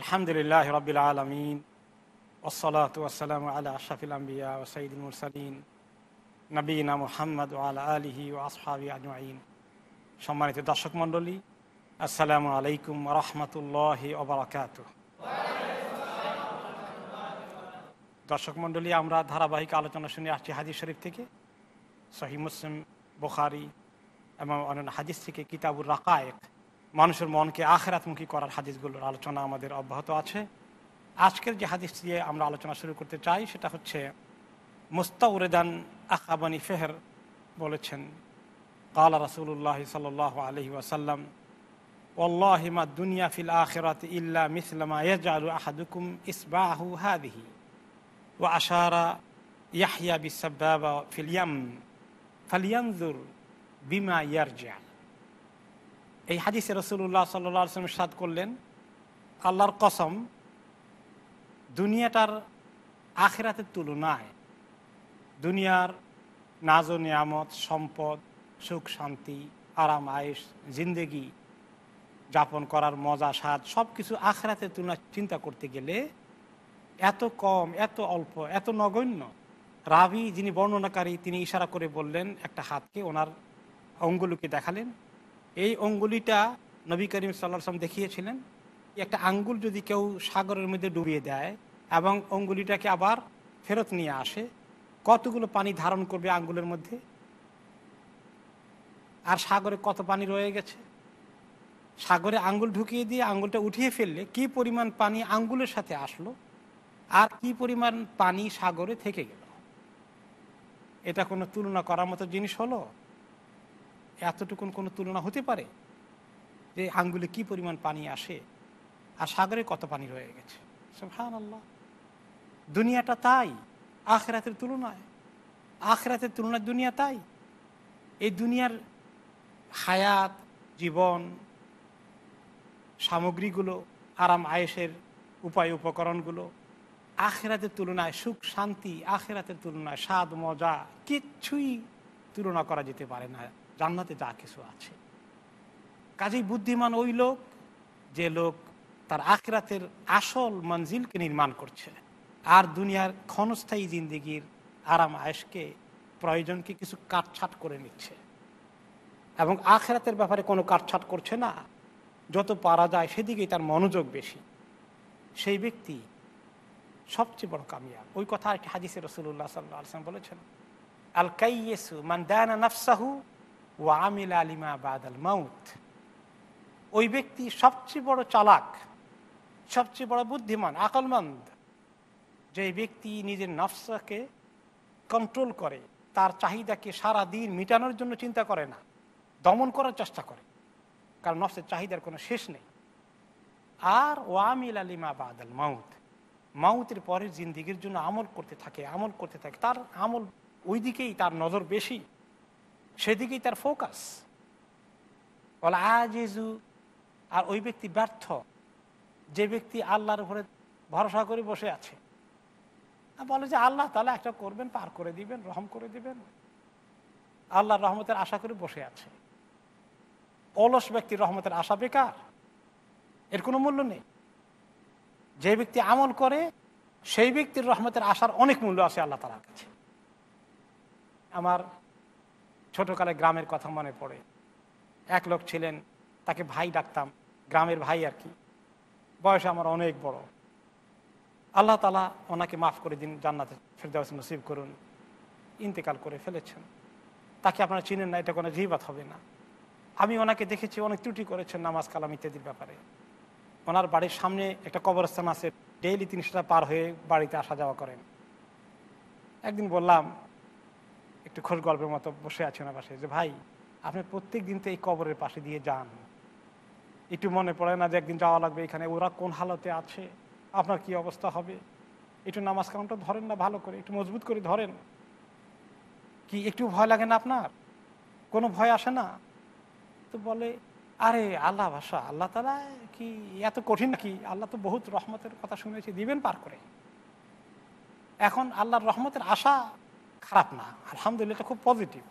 আলহামদুলিল্লাহ রবিল আলমিন ওসলাত ওসালাম আলা আশাফিল আম্বিয়া ও সঈদুল মুরসালিন নবীনা মোহাম্মদ আলা আলিহি ও আসহাবি আজমাইন। সম্মানিত দর্শক মণ্ডলী, আসসালামু আলাইকুম রহমতুল্লাহ ওবরাকাত দর্শক মণ্ডলী, আমরা ধারাবাহিক আলোচনা শুনে আসছি হাদিস শরীফ থেকে সহি মুসলিম, বুখারি এবং অন্যান্য হাদিস থেকে কিতাবুর রাকায়েক। মানুষের মনকে আখেরাতমুখী করার হাদিসগুলোর আলোচনা আমাদের অব্যাহত আছে। আজকের যে হাদিস দিয়ে আমরা আলোচনা শুরু করতে চাই, সেটা হচ্ছে মুস্তাউরেদান আখাবানি ফেহর বলেছেন, কালা রাসুল্লাহ সাল আলহি ওয়াসাল্লাম ওল্লাহিমা দুনিয়া ফিল আখেরাত ইল্লা মিসলামা ইয়াজআলু আহাদুকুম ইসবাহু হাদিহি ও আশারা ইয়াহিয়া বিসাব্বাবা ফিল ইয়াম ফালিয়ানজুর বিমা ইয়ারজা এই হাদিসে রসুল্লাহ সাল্লাম সাদ করলেন, আল্লাহর কসম, দুনিয়াটার আখেরাতের তুলনায় দুনিয়ার নাজ নিয়ামত সম্পদ, সুখ, শান্তি, আরাম আয়েস জিন্দেগি যাপন করার মজা, স্বাদ সব কিছু আখেরাতের তুলনায় চিন্তা করতে গেলে এত কম, এত অল্প, এত নগণ্য। রাবি যিনি বর্ণনাকারী, তিনি ইশারা করে বললেন, একটা হাতকে ওনার অঙ্গুলুকে দেখালেন এই অঙ্গুলিটা নবী করিম সাল্লাম দেখিয়েছিলেন। একটা আঙ্গুল যদি কেউ সাগরের মধ্যে ডুবিয়ে দেয় এবং অঙ্গুলিটাকে আবার ফেরত নিয়ে আসে, কতগুলো পানি ধারণ করবে আঙ্গুলের মধ্যে? আর সাগরে কত পানি রয়ে গেছে? সাগরে আঙ্গুল ঢুকিয়ে দিয়ে আঙ্গুলটা উঠিয়ে ফেললে কি পরিমাণ পানি আঙ্গুলের সাথে আসলো? আর কি পরিমাণ পানি সাগরে থেকে গেল? এটা কোনো তুলনা করার মতো জিনিস হলো? এতটুকুন কোনো তুলনা হতে পারে যে আঙ্গুলে কি পরিমাণ পানি আসে আর সাগরে কত পানি রয়ে গেছে? হান আল্লাহ দুনিয়াটা তাই, আখরাতের তুলনায়। আখরাতের তুলনায় দুনিয়া তাই। এই দুনিয়ার হায়াত, জীবন, সামগ্রীগুলো, আরাম, আয়েসের উপায়, উপকরণগুলো আখেরাতের তুলনায় সুখ, শান্তি, আখেরাতের তুলনায় স্বাদ, মজা কিচ্ছুই তুলনা করা যেতে পারে না। জান্নাতে যা কিছু আছে। কাজেই বুদ্ধিমান ওই লোক, যে লোক তার আখরাতের আসল মঞ্জিলকে নির্মাণ করছে। আর দুনিয়ার ক্ষণস্থায়ী জিন্দিগির আরাম আয়েসকে প্রয়োজনকে কিছু কাটছাট করে নিচ্ছে। এবং আখরাতের ব্যাপারে কোনো কাটছাট করছে না। যত পারা যায় সেদিকেই তার মনোযোগ বেশি। সেই ব্যক্তি সবচেয়ে বড় কামিয়াব। ওই কথা একটি হাদিসে রসুল্লাহ সাল্লাহ বলেছেন, আল কাইয়েসু মান দানা নাফসাহু ও আমিল আলিমা বাদ আল মাউথ ওই ব্যক্তি সবচেয়ে বড় চালাক, সবচেয়ে বড় বুদ্ধিমান, আকলমন্দ। যে ব্যক্তি নিজের নফসাকে কন্ট্রোল করে, তার চাহিদাকে সারা দিন মিটানোর জন্য চিন্তা করে না, দমন করার চেষ্টা করে, কারণ নফসের চাহিদার কোনো শেষ নেই। আর ওয়ামিল আলিমা বাদ আল মাউথ মাউতের পরের জিন্দিগির জন্য আমল করতে থাকে, আমল করতে থাকে। তার আমল ওই দিকেই তার নজর বেশি। সেদিকেই তার ফোকাস। বলে আজেজু, আর ওই ব্যক্তি ব্যর্থ। যে ব্যক্তি আল্লাহর উপরে ভরসা করে বসে আছে। বলে যে আল্লাহ তালা একটা করবেন, পার করে দিবেন, রহম করে দিবেন। আল্লাহর রহমতের আশা করে বসে আছে। অলস ব্যক্তির রহমতের আশা বেকার। এর কোনো মূল্য নেই। যে ব্যক্তি আমল করে, সেই ব্যক্তির রহমতের আশার অনেক মূল্য আছে আল্লাহ তালার কাছে। আমার ছোটকালে গ্রামের কথা মনে পড়ে। এক লোক ছিলেন, তাকে ভাই ডাকতাম, গ্রামের ভাই আর কি। বয়সে আমার অনেক বড়। আল্লাহ তালা ওনাকে মাফ করে দিন, জান্নাতে ফেরদাউস নসিব করুন, ইন্তেকাল করে ফেলেছেন। তাকে আপনারা চিনেন না, এটা কোনো জিবাত হবে না। আমি ওনাকে দেখেছি, অনেক ত্রুটি করেছেন নামাজ, কালাম ইত্যাদির ব্যাপারে। ওনার বাড়ির সামনে একটা কবরস্থান আছে ডেইলি তিনি সেটা পার হয়ে বাড়িতে আসা যাওয়া করেন। একদিন বললাম একটু খোঁজ গল্পের মতো বসে আছে ওনার পাশে, যে ভাই, আপনি প্রত্যেক দিন তো এই কবরের পাশে দিয়ে যান। একটু মনে পড়ে না যে একদিন যাওয়া লাগবে এখানে? ওরা কোন হালতে আছে? আপনার কি অবস্থা হবে? একটু নামাজ কালামটা ধরেন না ভালো করে, একটু মজবুত করে ধরেন। কি একটু ভয় লাগে না আপনার? কোনো ভয় আসে না? তো বলে, আরে আল্লাহ ভাষা আল্লাহ তালা কি এত কঠিন নাকি? আল্লাহ তো বহুত রহমতের কথা শুনেছি, দিবেন পার করে। এখন আল্লাহর রহমতের আশা খারাপ না। আলহামদুলিল্লাহ, এটা খুব পজিটিভ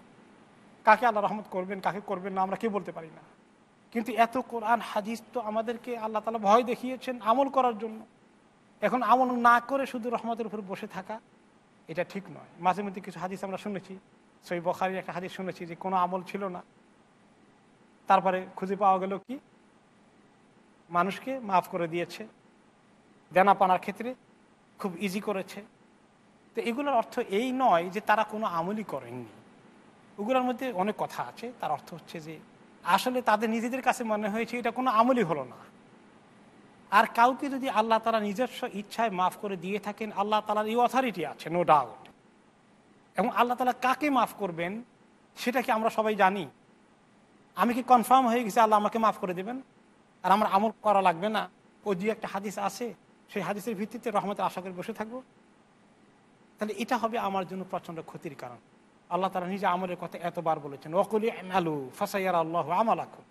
কাকে আল্লাহ রহমত করবেন, কাকে করবেন না, আমরা কি বলতে পারি না। কিন্তু এত কোরআন, হাদিস তো আমাদেরকে আল্লাহ তালা ভয় দেখিয়েছেন আমল করার জন্য। এখন আমল না করে শুধু রহমতের উপর বসে থাকা, এটা ঠিক নয়। মাঝে মধ্যে কিছু হাদিস আমরা শুনেছি, সই বখারির একটা হাদিস শুনেছি যে কোনো আমল ছিল না। তারপরে খুঁজে পাওয়া গেল কি? মানুষকে মাফ করে দিয়েছে। দেনা পানার ক্ষেত্রে খুব ইজি করেছে। তো এগুলোর অর্থ এই নয় যে তারা কোনো আমলই করেননি। ওগুলোর মধ্যে অনেক কথা আছে। তার অর্থ হচ্ছে যে আসলে তাদের নিজেদের কাছে মনে হয়েছে এটা কোনো আমলই হলো না। আর কাউকে যদি আল্লাহ তালা নিজস্ব ইচ্ছায় মাফ করে দিয়ে থাকেন, আল্লাহ তালার এই অথরিটি আছে নো ডাউট এবং আল্লাহ তালা কাকে মাফ করবেন, সেটা কি আমরা সবাই জানি? আমি কি কনফার্ম হয়ে গেছি আল্লাহ আমাকে মাফ করে দেবেন? আর আমার আমল করা লাগবে না? ও যে একটা হাদিস আছে। সেই হাদিসের ভিত্তিতে রহমতের আশা করে বসে থাকব। তাহলে এটা হবে আমার জন্য প্রচণ্ড ক্ষতির কারণ। আল্লাহ তারা নিজে আমলের কথা এতবার বলেছেন ওকলি আলু ফাসাইয়ার আল্লাহ আমল আখো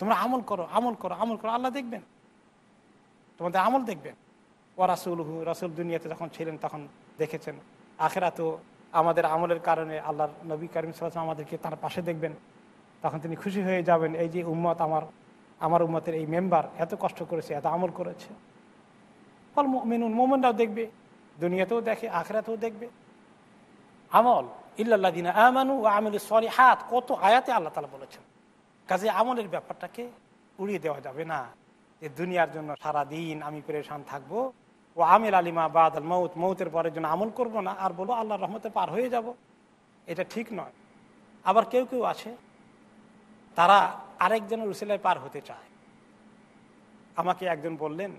তোমরা আমল করো আমল করো আমল করো, আল্লাহ দেখবেন। তোমাদের আমল দেখবেন। ও রাসুল হু রাসুল দুনিয়াতে যখন ছিলেন তখন দেখেছেন। আখেরা তো আমাদের আমলের কারণে আল্লাহর নবী করিম সাল্লাম আমাদেরকে তার পাশে দেখবেন। তখন তিনি খুশি হয়ে যাবেন, এই যে উম্মত আমার আমার উম্মতের এই মেম্বার এত কষ্ট করেছে, এত আমল করেছে। ফল মেনুন মোমেনরাও দেখবে। দুনিয়াতেও দেখে, আখরাতেও দেখবে। আমল ইল্লাদিনা আমানু ও আমল সরি হাত কত আয়াতে আল্লাহ তালা বলেছেন। কাজে আমলের ব্যাপারটাকে উড়িয়ে দেওয়া যাবে না। যে দুনিয়ার জন্য সারা দিন আমি পরেশান থাকব ও আমিল আলিমা বাদ আল মৌত মৌতের পরের জন্য আমল করব না, আর বলব আল্লাহ রহমতে পার হয়ে যাব। এটা ঠিক নয়। আবার কেউ কেউ আছে, তারা আরেকজনের উসিলায় পার হতে চায়। আমাকে একজন বললেন,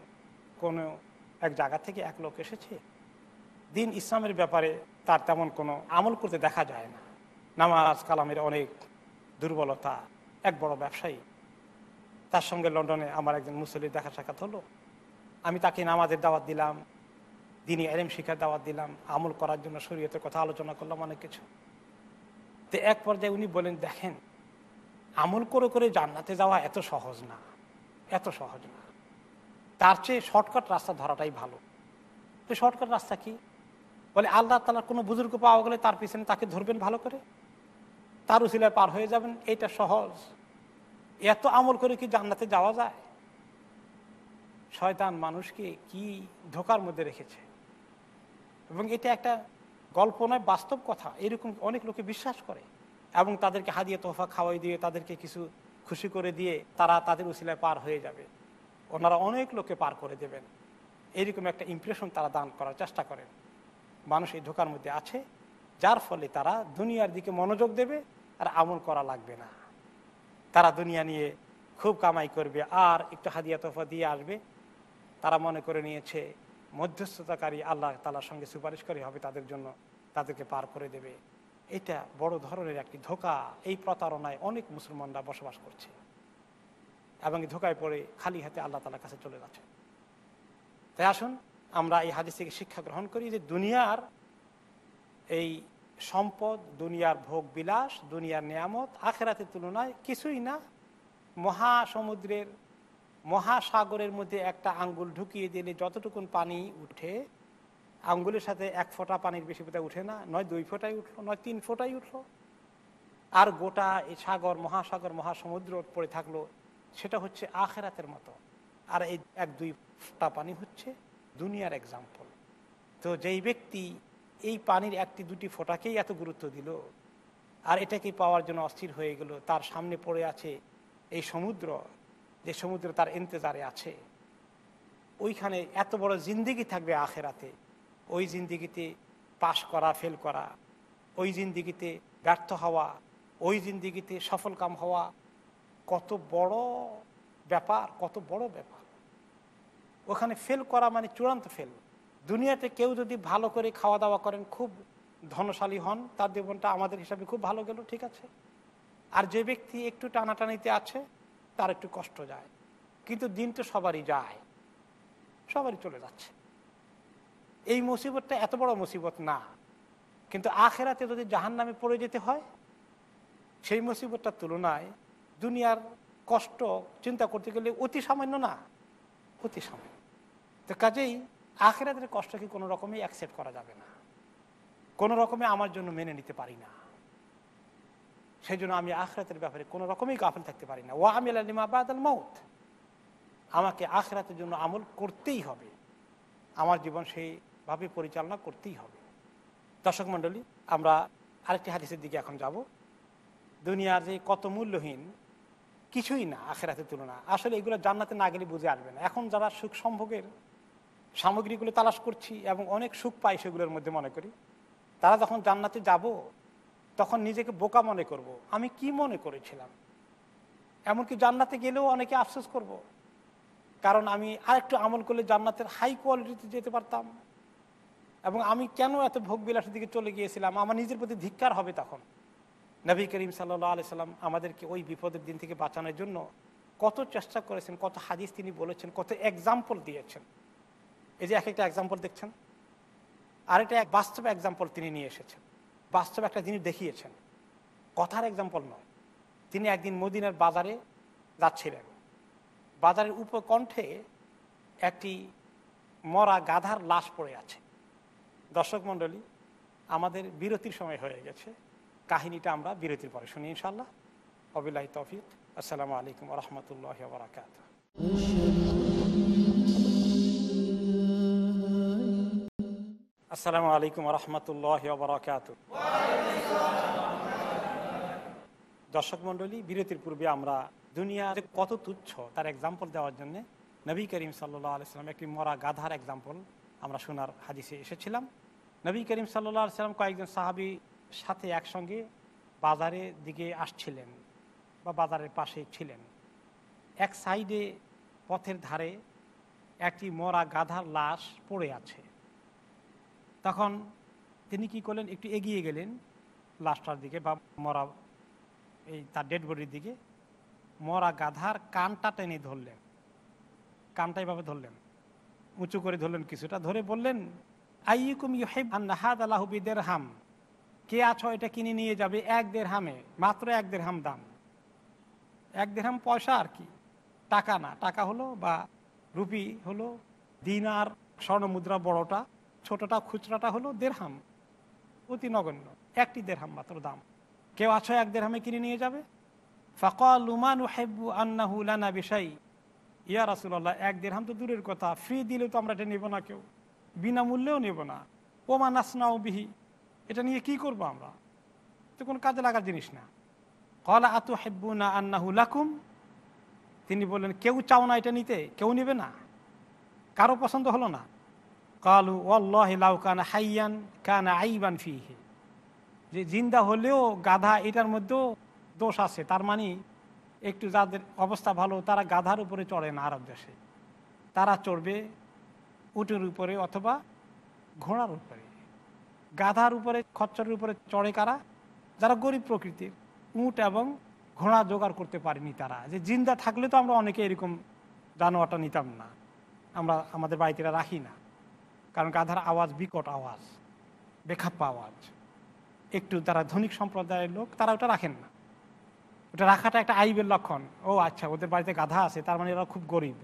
কোনো এক জায়গা থেকে এক লোক এসেছে দিন ইসলামের ব্যাপারে তার তেমন কোনো আমল করতে দেখা যায় না। নামাজ, কালামের অনেক দুর্বলতা, এক বড় ব্যবসায়ী। তার সঙ্গে লন্ডনে আমার একজন মুসলির দেখা সাক্ষাৎ হলো। আমি তাকে নামাজের দাওয়াত দিলাম দিনই এলেম শিখার দাওয়াত দিলাম, আমল করার জন্য শরীয়তের কথা আলোচনা করলাম অনেক কিছু। তো এক পর্যায়ে উনি বলেন, দেখেন, আমল করে করে জান্নাতে যাওয়া এত সহজ না, এত সহজ না। তার চেয়ে শর্টকাট রাস্তা ধরাটাই ভালো। তো শর্টকাট রাস্তা কি? বলে, আল্লাহ তালার কোনো বুজুর্গ পাওয়া গেলে তার পিছনে তাকে ধরবেন ভালো করে। তার উসিলায় পার হয়ে যাবেন এটা সহজ। এত আমল করে কি জান্নাতে যাওয়া যায়? শয়তান মানুষকে কি ধোকার মধ্যে রেখেছে? এবং এটা একটা গল্প নয়, বাস্তব কথা। এরকম অনেক লোকে বিশ্বাস করে এবং তাদেরকে হাদিয়ে তোফা খাওয়াই দিয়ে, তাদেরকে কিছু খুশি করে দিয়ে তারা তাদের উসিলায় পার হয়ে যাবে। ওনারা অনেক লোকে পার করে দেবেন। এরকম একটা ইমপ্রেশন তারা দান করার চেষ্টা করেন। মানুষ এই ধোকার মধ্যে আছে, যার ফলে তারা দুনিয়ার দিকে মনোযোগ দেবে আর আমল করা লাগবে না। তারা দুনিয়া নিয়ে খুব কামাই করবে, আর একটু হাদিয়া তোফা দিয়ে আসবে। তারা মনে করে নিয়েছে, মধ্যস্থতাকারী আল্লাহ তালার সঙ্গে সুপারিশ করে হবে, তাদের জন্য তাদেরকে পার করে দেবে। এটা বড় ধরনের একটি ধোকা। এই প্রতারণায় অনেক মুসলমানরা বসবাস করছে। এবং ধোকায় পড়ে খালি হাতে আল্লাহ তালার কাছে চলে যাচ্ছে। তাই আসুন আমরা এই হাদিস থেকে শিক্ষা গ্রহণ করি যে দুনিয়ার এই সম্পদ, দুনিয়ার ভোগ বিলাস, দুনিয়ার নিয়ামত আখেরাতের তুলনায় কিছুই না। মহাসমুদ্রের, মহাসাগরের মধ্যে একটা আঙ্গুল ঢুকিয়ে দিলে যতটুকুন পানি উঠে, আঙ্গুলের সাথে এক ফোঁটা পানির বেশি ফোটা উঠে না, নয় দুই ফোঁটাই উঠল, নয় তিন ফোঁটাই উঠল। আর গোটা এই সাগর, মহাসাগর, মহাসমুদ্র পড়ে থাকল, সেটা হচ্ছে আখেরাতের মতো। আর এই এক দুই ফোঁটা পানি হচ্ছে। দুনিয়ার এক্সাম্পল তো যেই ব্যক্তি এই পানির একটি দুটি ফোঁটাকেই এত গুরুত্ব দিল আর এটাকে পাওয়ার জন্য অস্থির হয়ে গেল, তার সামনে পড়ে আছে এই সমুদ্র, যে সমুদ্র তার ইন্তজারে আছে। ওইখানে এত বড় জিন্দিগি থাকবে আখেরাতে। ওই জিন্দিগিতে পাশ করা ফেল করা, ওই জিন্দিগিতে ব্যর্থ হওয়া, ওই জিন্দিগিতে সফল কাম হওয়া, কত বড় ব্যাপার, কত বড় ব্যাপার। ওখানে ফেল করা মানে চূড়ান্ত ফেল দুনিয়াতে কেউ যদি ভালো করে খাওয়া দাওয়া করেন, খুব ধনশালী হন, তার জীবনটা আমাদের হিসাবে খুব ভালো গেল, ঠিক আছে? আর যে ব্যক্তি একটু টানাটানিতে আছে, তার একটু কষ্ট যায়। কিন্তু দিন তো সবারই যায়। সবারই চলে যাচ্ছে। এই মুসিবতটা এত বড় মুসিবত না। কিন্তু আখেরাতে যদি জাহান নামে পড়ে যেতে হয়, সেই মুসিবতটার তুলনায় দুনিয়ার কষ্ট চিন্তা করতে গেলে অতি সামান্য না, অতি সামান্য। তো কাজেই আখেরাতের কষ্টকে কোনো রকমই অ্যাকসেপ্ট করা যাবে না। কোনো রকমে আমার জন্য মেনে নিতে পারি না। সেই জন্য আমি আখরাতের ব্যাপারে কোনো রকমই গাফল থাকতে পারি না। ও আমি আলিমা বাদাল মৌত আমাকে আখরাতের জন্য আমল করতেই হবে। আমার জীবন সেইভাবে পরিচালনা করতেই হবে। দর্শক মণ্ডলী, আমরা আরেকটি হাদিসের দিকে এখন যাব। দুনিয়ার যে কত মূল্যহীন, কিছুই না আখেরাতের তুলনা। আসলে এগুলো জান্নাতে না গেলে বুঝে আসবে না। এখন যারা সুখ সম্ভোগের সামগ্রীগুলো তালাশ করছি এবং অনেক সুখ পাই সেগুলোর মধ্যে মনে করি। তারা যখন জান্নাতে যাব, তখন নিজেকে বোকা মনে করব। আমি কি মনে করেছিলাম? এমনকি জান্নাতে গেলেও অনেকে আফসোস করব। কারণ আমি আরেকটু আমল করলে জান্নাতের হাই কোয়ালিটিতে যেতে পারতাম। এবং আমি কেন এত ভোগ বিলাসের দিকে চলে গিয়েছিলাম? আমার নিজের প্রতি ধিক্কার হবে তখন। নবী করিম সাল্লাহ আলি সাল্লাম আমাদেরকে ওই বিপদের দিন থেকে বাঁচানোর জন্য কত চেষ্টা করেছেন, কত হাদিস তিনি বলেছেন, কত এক্সাম্পল দিয়েছেন। এই যে এক একটা এক্সাম্পল দেখছেন, আরেকটা এক বাস্তব এক্সাম্পল তিনি নিয়ে এসেছেন। বাস্তব একটা জিনিস দেখিয়েছেন। কথার এক্সাম্পল নয়। তিনি একদিন মদিনার বাজারে যাচ্ছিলেন। বাজারের উপকণ্ঠে একটি মরা গাধার লাশ পড়ে আছে। দর্শক মণ্ডলী, আমাদের বিরতির সময় হয়ে গেছে। কাহিনীটা আমরা বিরতির পরে শুনি ইনশাল্লাহ অবিল্লাহ তফিক। আসসালামু আলাইকুম রহমতুল্লাহ বরাকাত আসসালামু আলাইকুম রহমতুল্লাহ বরাকাত দর্শক মণ্ডলী, বিরতির পূর্বে আমরা দুনিয়ার কত তুচ্ছ তার এক্সাম্পল দেওয়ার জন্য নবী করিম সাল্লাহ আলাইসাল্লাম একটি মরা গাধার এক্সাম্পল আমরা শোনার হাদিসে এসেছিলাম। নবী করিম সাল্লাহ সাল্লাম কয়েকজন সাহাবি সাথে একসঙ্গে বাজারের দিকে আসছিলেন বা বাজারের পাশে ছিলেন। এক সাইডে পথের ধারে একটি মরা গাধার লাশ পড়ে আছে। তখন তিনি কি করলেন? একটু এগিয়ে গেলেন লাশটার দিকে বা মরা, এই তার ডেড বডির দিকে। মরা গাধার কানটা টেনে ধরলেন। কানটা এভাবে ধরলেন। উঁচু করে ধরলেন কিছুটা। ধরে বললেন আইকুম ইউহেব হাদ আল্লাহবিদের হাম কে আছো? এটা কিনে নিয়ে যাবে এক দেড় হামে মাত্র এক দেড় হাম দাম। এক দেড় হাম পয়সা আর কি? টাকা না। টাকা হলো বা রুপি হলো দিন আর স্বর্ণ মুদ্রা বড়টা। ছোটটা খুচরাটা হলো দেড়হাম, অতি নগণ্য, একটি দেড়হাম মাত্র দাম। কেউ আছো এক দেড়হামে কিনে নিয়ে যাবে? ফকাল লুমান হেব্বু আন্নাহুলানা বিষাই ইয়া রাসুল্লাহ এক দেড়হাম তো দূরের কথা, ফ্রি দিলে তো আমরা এটা নেব না কেউ। বিনামূল্যেও নেব না। ওমা নাসনাও বিহি, এটা নিয়ে কি করব আমরা? তো কোনো কাজে লাগার জিনিস না। কলা আতু হেব্বু না আন্নাহু লাকুম। তিনি বললেন, কেউ চাও না এটা নিতে, কেউ নেবে না। কারও পছন্দ হলো না। কালু ওল্লাহ কানা হাইয়ান কানা আইবান ফিহে যে জিন্দা হলেও গাধা এটার মধ্যেও দোষ আছে, তার মানে একটু যাদের অবস্থা ভালো, তারা গাধার উপরে চড়ে না আরব দেশে। তারা চড়বে উটের উপরে অথবা ঘোড়ার উপরে। গাধার উপরে, খচ্চরের উপরে চড়ে কারা? যারা গরিব প্রকৃতির। উঁট এবং ঘোড়া জোগাড় করতে পারেনি তারা। যে জিন্দা থাকলে তো আমরা অনেকে এরকম জানোয়ারটা নিতাম না। আমরা, আমাদের বাড়িতে রাখি না। কারণ গাধার আওয়াজ, বিকট আওয়াজ, বেখাপ্পা আওয়াজ। একটু তারা ধনিক সম্প্রদায়ের লোক, তারা ওটা রাখেন না। ওটা রাখাটা একটা আইবের লক্ষণ। ও আচ্ছা ওদের বাড়িতে গাধা আছে, তার মানে এরা খুব গরিব।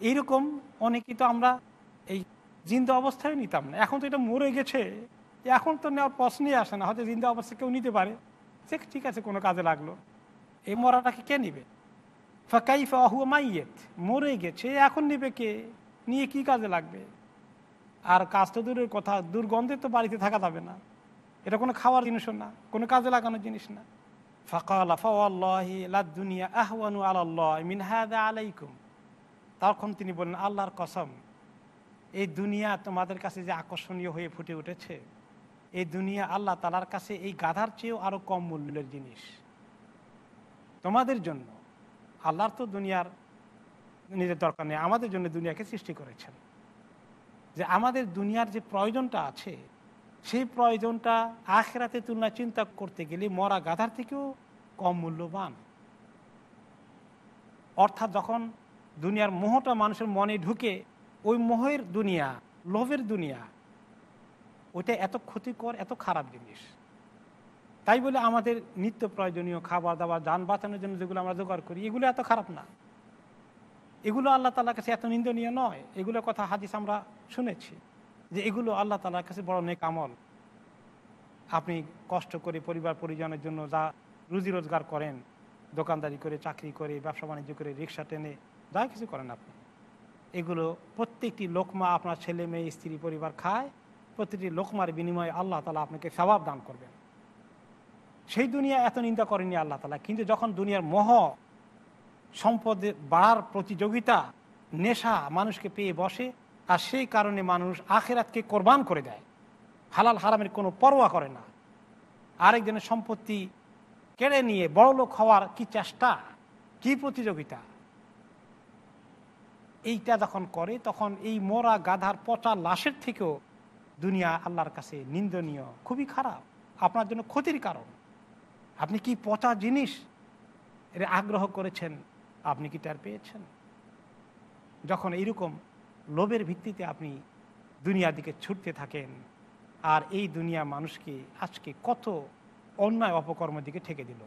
এইরকম অনেকেই তো আমরা এই জিন্দা অবস্থায় নিতাম না। এখন তো এটা মরে গেছে। এখন তো নেওয়ার প্রশ্নই আসে না। হয়তো জিন্দা অবস্থা কেউ নিতে পারে। সে ঠিক আছে, কোনো কাজে লাগল। এই মরাটাকে কে নিবে? ফাঁকাইফা অহুয়া মাইয়েত। মরে গেছে, এখন নিবে কে? নিয়ে কি কাজে লাগবে? আর কাজ তো দূরের কথা, দুর্গন্ধে তো বাড়িতে থাকা যাবে না। এটা কোনো খাওয়ার জিনিসও না, কোনো কাজে লাগানোর জিনিস না। দুনিয়া আহওয়ানু আল্লাহ মিনহাদা আলাইকুম। তখন তিনি বললেন, আল্লাহর কসম, এই দুনিয়া তোমাদের কাছে যে আকর্ষণীয় হয়ে ফুটে উঠেছে, এই দুনিয়া আল্লাহ তালার কাছে এই গাধার চেয়েও আরও কম মূল্যের জিনিস। তোমাদের জন্য, আল্লাহর তো দুনিয়ার নিজের দরকার নেই, আমাদের জন্য দুনিয়াকে সৃষ্টি করেছেন। যে আমাদের দুনিয়ার যে প্রয়োজনটা আছে, সেই প্রয়োজনটা আখেরাতে তুলনা চিন্তা করতে গেলে মরা গাধার থেকেও কম মূল্যবান। অর্থাৎ যখন দুনিয়ার মোহটা মানুষের মনে ঢুকে, ওই মোহের দুনিয়া, লোভের দুনিয়া, ওইটা এত ক্ষতিকর, এত খারাপ জিনিস। তাই বলে আমাদের নিত্য প্রয়োজনীয় খাবার দাবার যান বাঁচানোর জন্য যেগুলো আমরা জোগাড় করি, এগুলো এত খারাপ না। এগুলো আল্লাহ তালার কাছে এত নিন্দনীয় নয়। এগুলো কথা হাদিস আমরা শুনেছি যে এগুলো আল্লাহ তালার কাছে বড় নেক আমল। আপনি কষ্ট করে পরিবার পরিজনের জন্য যা রুজি রোজগার করেন, দোকানদারি করে, চাকরি করে, ব্যবসা বাণিজ্য করে, রিক্সা টেনে, যা কিছু করেন আপনি। এগুলো প্রত্যেকটি লোকমা আপনার ছেলে মেয়ে, স্ত্রী পরিবার খায় প্রতিটি লোকমার বিনিময়ে আল্লাহ তালা আপনাকে স্বভাব দান করবেন। সেই দুনিয়া এত নিন্দা করেনি আল্লাহ তালা কিন্তু যখন দুনিয়ার মোহ সম্পদে বাড়ার প্রতিযোগিতা নেশা মানুষকে পেয়ে বসে, আর সেই কারণে মানুষ আখেরাতকে কোরবান করে দেয়। হালাল হারামের কোনো পরোয়া করে না। আরেকজনের সম্পত্তি কেড়ে নিয়ে বড় লোক হওয়ার কি চেষ্টা, কি প্রতিযোগিতা? এইটা যখন করে, তখন এই মোরা গাধার পচা লাশের থেকেও দুনিয়া আল্লাহর কাছে নিন্দনীয়, খুবই খারাপ। আপনার জন্য ক্ষতির কারণ। আপনি কি পচা জিনিস এর আগ্রহ করেছেন? আপনি কি টের পেয়েছেন? যখন এইরকম লোভের ভিত্তিতে আপনি দুনিয়ার দিকে ছুটতে থাকেন, আর এই দুনিয়া মানুষকে আজকে কত অন্যায় অপকর্মের দিকে ঠেকে দিল।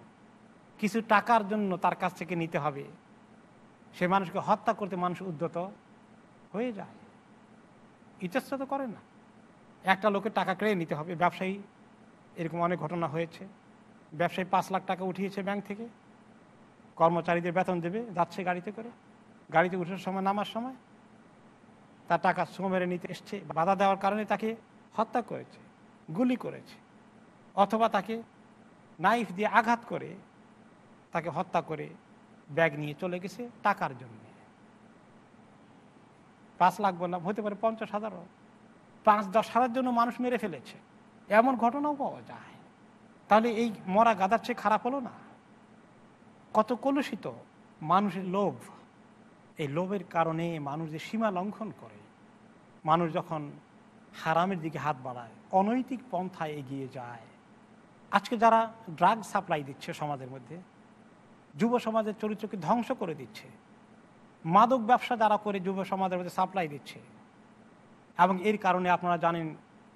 কিছু টাকার জন্য তার কাছ থেকে নিতে হবে। সে মানুষকে হত্যা করতে মানুষ উদ্যত হয়ে যায়। ইতস্ত তো করে না। একটা লোকের টাকা কেড়ে নিতে হবে। ব্যবসায়ী, এরকম অনেক ঘটনা হয়েছে। ব্যবসায়ী পাঁচ লাখ টাকা উঠিয়েছে ব্যাংক থেকে। কর্মচারীদের বেতন দেবে, যাচ্ছে গাড়িতে করে। গাড়িতে উঠার সময়, নামার সময় তার টাকা মেরে নিতে এসছে, বাধা দেওয়ার কারণে তাকে হত্যা করেছে, গুলি করেছে, অথবা তাকে নাইফ দিয়ে আঘাত করে তাকে হত্যা করে ব্যাগ নিয়ে চলে গেছে টাকার জন্য। পাঁচ লাখ বললাম হতে পারে পঞ্চাশ হাজারও। পাঁচ দশ হাজার জন্য মানুষ মেরে ফেলেছে। এমন ঘটনাও পাওয়া যায়। তাহলে এই মরা গাদার চেয়ে খারাপ হলো না। কত কলুষিত মানুষের লোভ। এই লোভের কারণে মানুষ যে সীমা লঙ্ঘন করে, মানুষ যখন হারামের দিকে হাত বাড়ায়, অনৈতিক পন্থায় এগিয়ে যায়। আজকে যারা ড্রাগ সাপ্লাই দিচ্ছে সমাজের মধ্যে, যুব সমাজের চরিত্রকে ধ্বংস করে দিচ্ছে, মাদক ব্যবসা যারা করে যুব সমাজের মধ্যে সাপ্লাই দিচ্ছে, এবং এর কারণে আপনারা জানেন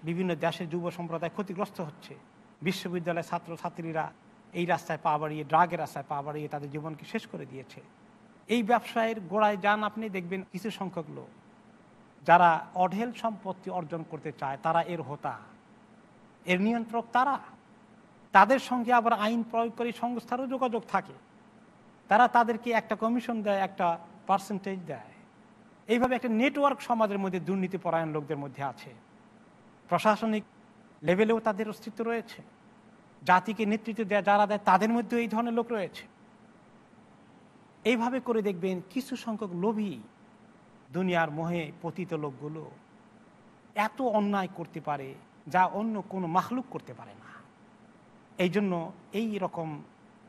বিভিন্ন দেশের যুব সম্প্রদায় ক্ষতিগ্রস্ত হচ্ছে। বিশ্ববিদ্যালয়ের ছাত্র ছাত্রীরা এই রাস্তায় পা বাড়িয়ে, ড্রাগের রাস্তায় পা বাড়িয়ে তাদের জীবনকে শেষ করে দিয়েছে। এই ব্যবসায়ের গোড়ায় যান আপনি, দেখবেন কিছু সংখ্যক লোক, যারা অঢেল সম্পত্তি অর্জন করতে চায়, তারা এর হোতা। এর নিয়ন্ত্রক তারা। তাদের সঙ্গে আবার আইন প্রয়োগকারী সংস্থারও যোগাযোগ থাকে। তারা তাদেরকে একটা কমিশন দেয়, একটা পার্সেন্টেজ দেয়। এইভাবে একটা নেটওয়ার্ক সমাজের মধ্যে দুর্নীতি পরায়ণ লোকদের মধ্যে আছে। প্রশাসনিক লেভেলেও তাদের অস্তিত্ব রয়েছে। জাতিকে নেতৃত্ব দেয়, যারা দেয়, তাদের মধ্যেও এই ধরনের লোক রয়েছে। এইভাবে করে দেখবেন কিছু সংখ্যক লোভী দুনিয়ার মোহে পতিত লোকগুলো এত অন্যায় করতে পারে যা অন্য কোনো মাহলুক করতে পারে না। এই জন্য এই রকম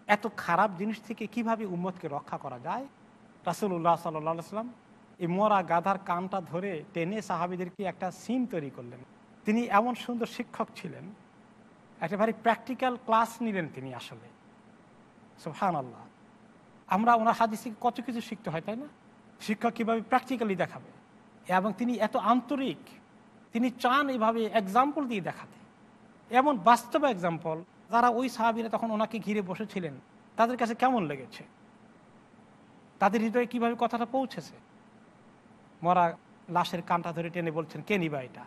এত খারাপ জিনিস থেকে কীভাবে উম্মতকে রক্ষা করা যায়? রাসুল্লাহ সাল্লা সাল্লাম এই মরা গাধার কানটা ধরে টেনে সাহাবিদেরকে একটা সিন তৈরি করলেন। তিনি এমন সুন্দর শিক্ষক ছিলেন একটা ভারী প্র্যাকটিক্যাল ক্লাস নিলেন তিনি আসলে। সোহান আল্লাহ আমরা ওনার হাদিসে কত কিছু শিখতে হয়, তাই না? শিক্ষক কীভাবে প্র্যাকটিক্যালি দেখাবে? এবং তিনি এত আন্তরিক, তিনি চান এভাবে এক্সাম্পল দিয়ে দেখাতে। এমন বাস্তব এক্সাম্পল যারা ওই সাহাবিরা তখন ওনাকে ঘিরে বসেছিলেন, তাদের কাছে কেমন লেগেছে? তাদের হৃদয়ে কীভাবে কথাটা পৌঁছেছে? মরা লাশের কানটা ধরে টেনে বলছেন, কে নিবা এটা?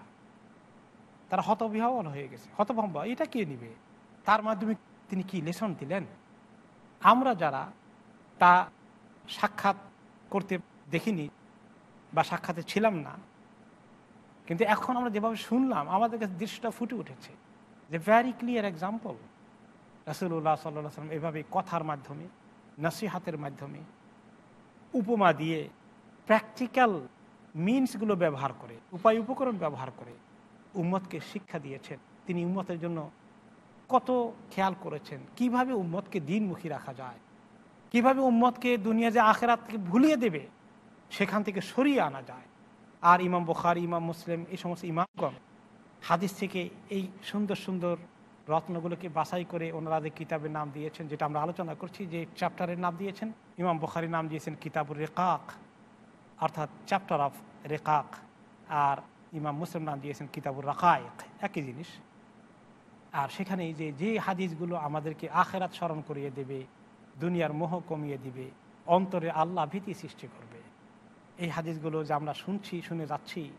তারা হতবিহল হয়ে গেছে। হতভম্ব। এটা কে নিবে? তার মাধ্যমে তিনি কি লেসন দিলেন? আমরা যারা তা সাক্ষাৎ করতে দেখিনি বা সাক্ষাতে ছিলাম না, কিন্তু এখন আমরা যেভাবে শুনলাম, আমাদের কাছে দৃশ্যটা ফুটে উঠেছে যে ভ্যারি ক্লিয়ার এক্সাম্পল রাসুল্লাহ সাল্লাহ সাল্লাম এভাবে কথার মাধ্যমে, নসিহাতের মাধ্যমে উপমা দিয়ে প্র্যাকটিক্যাল মিনসগুলো ব্যবহার করে উপায় উপকরণ ব্যবহার করে উম্মতকে শিক্ষা দিয়েছেন। তিনি উম্মতের জন্য কত খেয়াল করেছেন? কীভাবে উম্মতকে দিনমুখী রাখা যায়? কীভাবে উম্মতকে দুনিয়া যে আখেরাত থেকে ভুলিয়ে দেবে, সেখান থেকে সরিয়ে আনা যায়? আর ইমাম বখার, ইমাম মুসলিম, এই সমস্ত ইমামগণ হাদিস থেকে এই সুন্দর সুন্দর রত্নগুলোকে বাছাই করে ওনারা যে কিতাবের নাম দিয়েছেন, যেটা আমরা আলোচনা করছি, যে চ্যাপ্টারের নাম দিয়েছেন, ইমাম বখারি নাম দিয়েছেন কিতাবুর রেকাক, অর্থাৎ চ্যাপ্টার অফ রেকাক। আর ইমাম মুসলিম নাম দিয়েছেন কিতাবুর রাকায়েক। একই জিনিস। আর সেখানে যে যে হাদিসগুলো আমাদেরকে আখেরাত স্মরণ করিয়ে দেবে, দুনিয়ার মোহ কমিয়ে দিবে, অন্তরে আল্লাহ ভীতি সৃষ্টি করবে। এই হাদিসগুলো যে আমরা শুনছি, শুনে যাচ্ছি,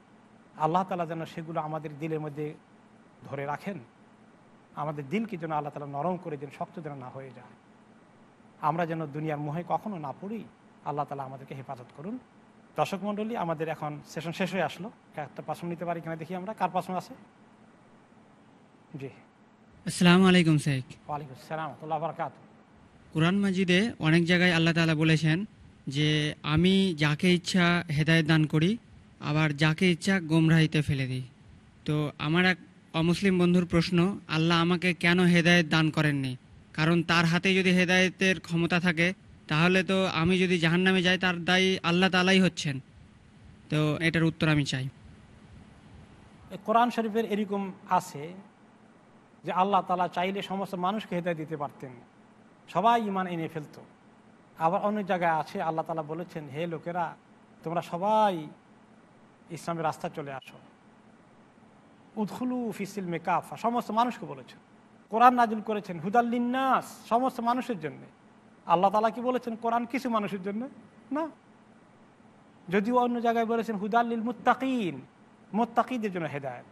আল্লাহ তালা যেন সেগুলো আমাদের দিলের মধ্যে ধরে রাখেন। আমাদের দিলকে যেন আল্লাহ তালা নরম করে যেন শক্ত যেন না হয়ে যায়। আমরা যেন দুনিয়ার মোহে কখনো না পড়ি, আল্লাহ তালা আমাদেরকে হেফাজত করুন। দর্শক মণ্ডলী আমাদের এখন সেশন শেষ হয়ে আসলো। একটা প্রশ্ন নিতে পারি কিনা দেখি আমরা। কার প্রশ্ন আছে? জি। আসসালামু আলাইকুম শেখ। ওয়ালাইকুম আসসালাম তুল্লাহ বরকাত। কোরআন মাজিদে অনেক জায়গায় আল্লাহ তাআলা বলেছেন যে আমি যাকে ইচ্ছা হেদায়েত দান করি আবার যাকে ইচ্ছা গোমরাহিতে ফেলে দিই। তো আমার এক অমুসলিম বন্ধুর প্রশ্ন আল্লাহ আমাকে কেন হেদায়েত দান করেননি? কারণ তার হাতে যদি হেদায়েতের ক্ষমতা থাকে তাহলে তো আমি যদি জাহান্নামে যাই, তার দায়ী আল্লাহ তালাই হচ্ছেন। তো এটার উত্তর আমি চাই। কোরআন শরীফের এরকম আছে যে আল্লাহ তালা চাইলে সমস্ত মানুষকে হেদায় দিতে পারতেন। সবাই ইমান এনে ফেলতো। আবার অনেক জায়গায় আছে, আল্লাহ তালা বলেছেন, হে লোকেরা, তোমরা সবাই ইসলামের রাস্তা চলে আসো। উদখুলু ফিসিল মেকাফা সমস্ত মানুষকে বলেছেন। কোরআন নাজুল করেছেন হুদাল্লিন্নাস সমস্ত মানুষের জন্য। আল্লাহ তালা কি বলেছেন? কোরআন কিছু মানুষের জন্য? না। যদিও অন্য জায়গায় বলেছেন হুদাল্লিল মুত্তাকিন মোত্তাকিদের জন্য হেদায়ত।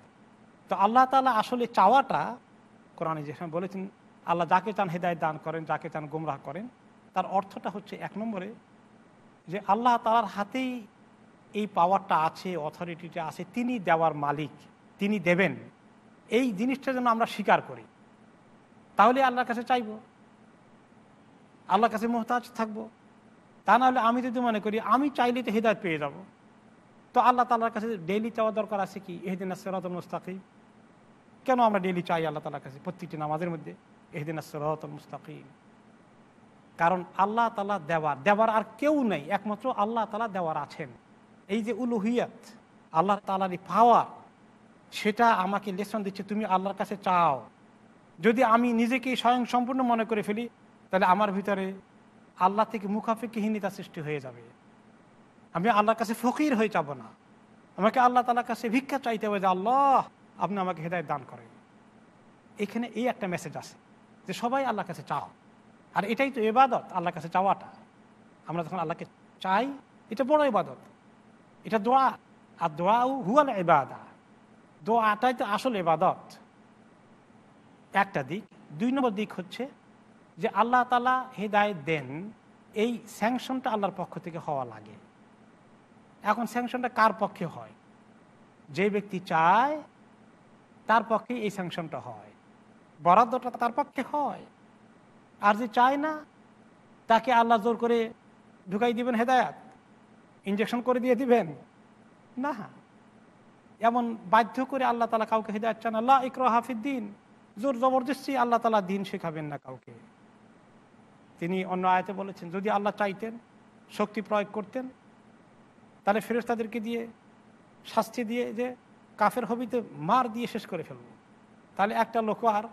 তো আল্লাহ তালা আসলে চাওয়াটা কোরআনে যেখানে বলেছেন, আল্লাহ যাকে চান হেদায়ত দান করেন, যাকে চান গুমরাহ করেন, তার অর্থটা হচ্ছে এক নম্বরে যে আল্লাহ তালার হাতেই এই পাওয়ারটা আছে, অথরিটিটা আছে, তিনি দেওয়ার মালিক, তিনি দেবেন। এই জিনিসটা যেন আমরা স্বীকার করি। তাহলে আল্লাহর কাছে চাইব। আল্লাহর কাছে মোহতাজ থাকব। তা না হলে আমি যদি মনে করি, আমি চাইলে তো হেদায়ত পেয়ে যাব। তো আল্লাহ তালার কাছে ডেইলি চাওয়া দরকার আছে কি? এহদিন আসরাত মুস্তাকিম। কেন আমরা ডেইলি চাই আল্লাহ তালার কাছে প্রত্যেকটি নামাজের মধ্যে? এহদিন আসরাত মুস্তাকিম। কারণ আল্লাহ তালা দেওয়ার দেওয়ার আর কেউ নেই, একমাত্র আল্লাহ তালা দেওয়ার আছেন। এই যে উলুহিয়াত, আল্লাহ তালারই পাওয়ার সেটা আমাকে লেসন দিচ্ছে, তুমি আল্লাহর কাছে চাও। যদি আমি নিজেকে স্বয়ং সম্পূর্ণ মনে করে ফেলি তাহলে আমার ভিতরে আল্লাহ থেকে মুখাফিকিহীনতা সৃষ্টি হয়ে যাবে। আমি আল্লাহর কাছে ফকির হয়ে যাব না। আমাকে আল্লাহ তালার কাছে ভিক্ষা চাইতে হবে যে, আল্লাহ, আপনি আমাকে হেদায়ত দান করেন। এখানে এই একটা মেসেজ আছে যে, সবাই আল্লাহর কাছে চাও। আর এটাই তো এবাদত আল্লাহর কাছে চাওয়াটা। আমরা যখন আল্লাহকে চাই, এটা বড় ইবাদত। এটা দোয়া। আর দোয়া হুয়াল এবাদা দোয়াটাই তো আসল এবাদত একটা দিক। দুই নম্বর দিক হচ্ছে যে আল্লাহ তালা হেদায়ত দেন, এই স্যাংশনটা আল্লাহর পক্ষ থেকে হওয়া লাগে। এখন স্যাংশনটা কার পক্ষে হয়? যে ব্যক্তি চায়, তার পক্ষে এই স্যাংশনটা হয়। বরাদ্দটা তার পক্ষে হয়। আর যে চায় না, তাকে আল্লাহ জোর করে ঢুকাই দিবেন হেদায়াত ইঞ্জেকশন করে দিয়ে দিবেন। না। এমন বাধ্য করে আল্লাহ তালা কাউকে হেদায়ত চান আল্লাহ ইকর হাফিদ্দিন জোর জবরদস্তি আল্লাহ তালা দিন শেখাবেন না কাউকে। তিনি অন্য আয়তে বলেছেন, যদি আল্লাহ চাইতেন, শক্তি প্রয়োগ করতেন, তাহলে ফেরেস্তাদেরকে দিয়ে, শাস্তি দিয়ে যে কাফের হবিতে মার দিয়ে শেষ করে ফেলব। তাহলে একটা লোক আর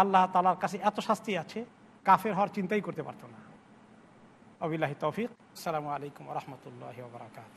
আল্লাহ তালার কাছে এত শাস্তি আছে, কাফের হওয়ার চিন্তাই করতে পারতো না। অবিল্লাহি তৌফিক। আসসালামু আলাইকুম রহমতুল্লাহ বারকাত